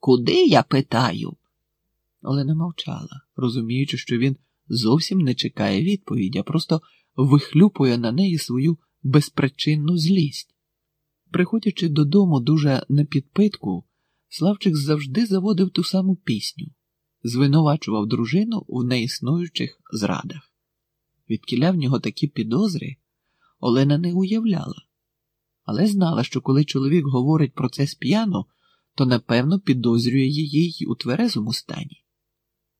Куди я питаю? Олена мовчала, розуміючи, що він зовсім не чекає відповіді, а просто вихлюпує на неї свою безпричинну злість. Приходячи додому дуже на підпитку, Славчик завжди заводив ту саму пісню, звинувачував дружину в неіснуючих зрадах. Відкіля в нього такі підозри Олена не уявляла, але знала, що коли чоловік говорить про це сп'яно, то напевно підозрює її й у тверезому стані.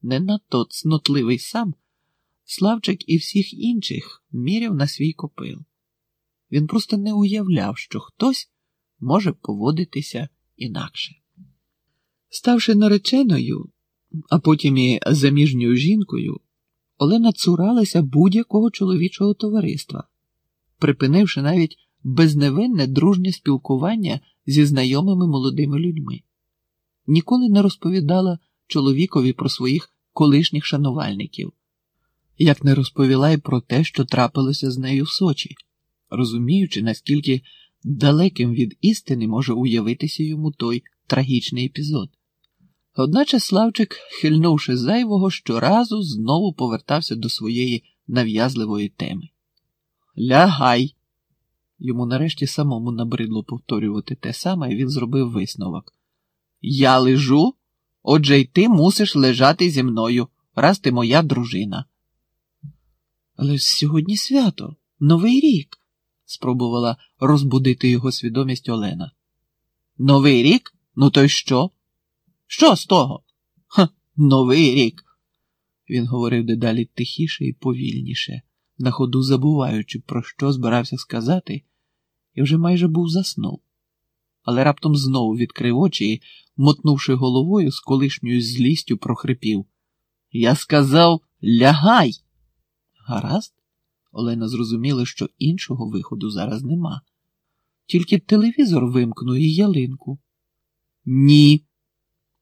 Не надто цнотливий сам, Славчик і всіх інших міряв на свій копил. Він просто не уявляв, що хтось може поводитися інакше. Ставши нареченою, а потім і заміжньою жінкою, Олена цуралася будь-якого чоловічого товариства, припинивши навіть безневинне дружнє спілкування зі знайомими молодими людьми. Ніколи не розповідала чоловікові про своїх колишніх шанувальників, як не розповіла й про те, що трапилося з нею в Сочі, розуміючи, наскільки далеким від істини може уявитися йому той трагічний епізод. Одначе Славчик, хильнувши зайвого, щоразу знову повертався до своєї нав'язливої теми. Лягай! Йому нарешті самому набридло повторювати те саме, і він зробив висновок. Я лежу, отже й ти мусиш лежати зі мною, раз ти моя дружина. Але ж сьогодні свято, Новий рік, спробувала розбудити його свідомість Олена. Новий рік? Ну то й що? Що з того? Ха, Новий рік. Він говорив дедалі тихіше і повільніше, на ходу забуваючи, про що збирався сказати, і вже майже був заснув. Але раптом знову відкрив очі і, мотнувши головою, з колишньою злістю прохрипів. Я сказав лягай. Гаразд, Олена зрозуміла, що іншого виходу зараз нема. Тільки телевізор вимкну і ялинку. Ні.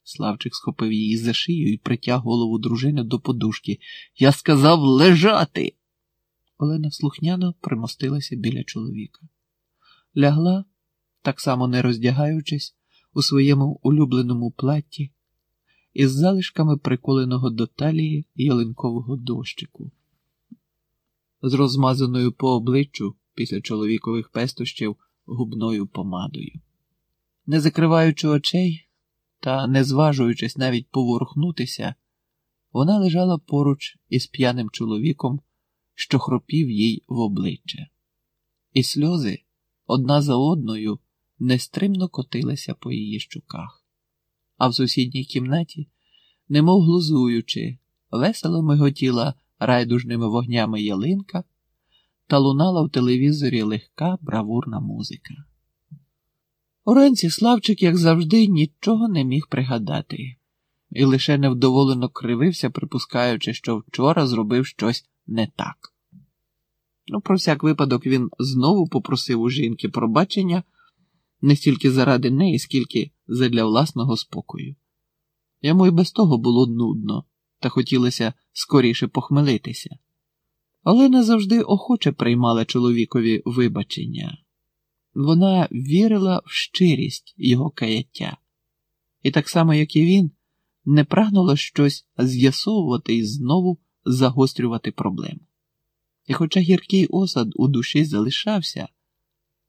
Славчик схопив її за шию і притяг голову дружини до подушки. Я сказав лежати. Олена слухняно примостилася біля чоловіка. Лягла, так само не роздягаючись, у своєму улюбленому платті, із залишками приколеного до талії ялинкового дощику. З розмазаною по обличчю після чоловікових пестощів губною помадою. Не закриваючи очей, та, не зважуючись навіть поворухнутися, вона лежала поруч із п'яним чоловіком, що хропів їй в обличчя, і сльози одна за одною нестримно котилися по її щуках, а в сусідній кімнаті, немов глузуючи, весело миготіла райдужними вогнями ялинка та лунала в телевізорі легка бравурна музика. Уранці Славчик, як завжди, нічого не міг пригадати, і лише невдоволено кривився, припускаючи, що вчора зробив щось не так. Ну, про всяк випадок він знову попросив у жінки пробачення не стільки заради неї, скільки задля власного спокою. Йому і без того було нудно, та хотілося скоріше похмелитися. Але не завжди охоче приймала чоловікові вибачення. Вона вірила в щирість його каяття, і так само, як і він, не прагнула щось з'ясовувати і знову загострювати проблему. І, хоча гіркий осад у душі залишався,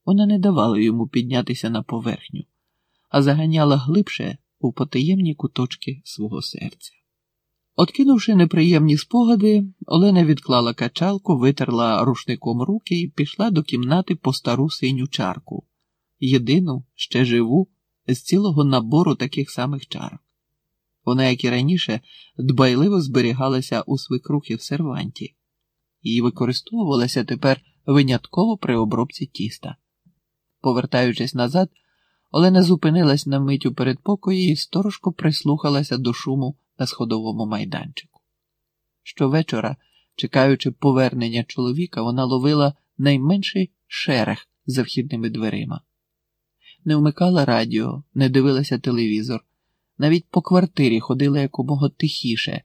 вона не давала йому піднятися на поверхню, а заганяла глибше у потаємні куточки свого серця. Откинувши неприємні спогади, Олена відклала качалку, витерла рушником руки і пішла до кімнати по стару синю чарку, єдину ще живу з цілого набору таких самих чарок. Вона, як і раніше, дбайливо зберігалася у свикрухи в серванті і використовувалася тепер винятково при обробці тіста. Повертаючись назад, Олена зупинилась на мить у передпокої і сторожко прислухалася до шуму на сходовому майданчику. Щовечора, чекаючи повернення чоловіка, вона ловила найменший шерех за вхідними дверима. Не вмикала радіо, не дивилася телевізор, навіть по квартирі ходила якомога тихіше,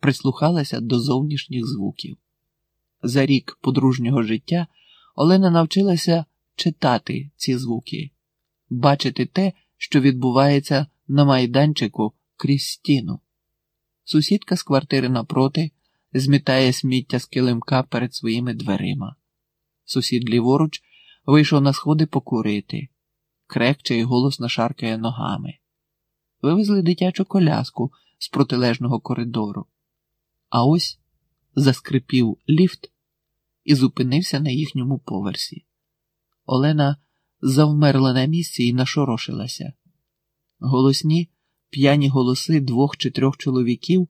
прислухалася до зовнішніх звуків. За рік подружнього життя Олена навчилася читати ці звуки, бачити те, що відбувається на майданчику крізь стіну. Сусідка з квартири напроти змітає сміття з килимка перед своїми дверима. Сусід ліворуч вийшов на сходи покурити, крекче і голосно шаркає ногами. Вивезли дитячу коляску з протилежного коридору. А ось заскрипів ліфт і зупинився на їхньому поверсі. Олена завмерла на місці і нашорошилася. Голосні п'яні голоси двох чи трьох чоловіків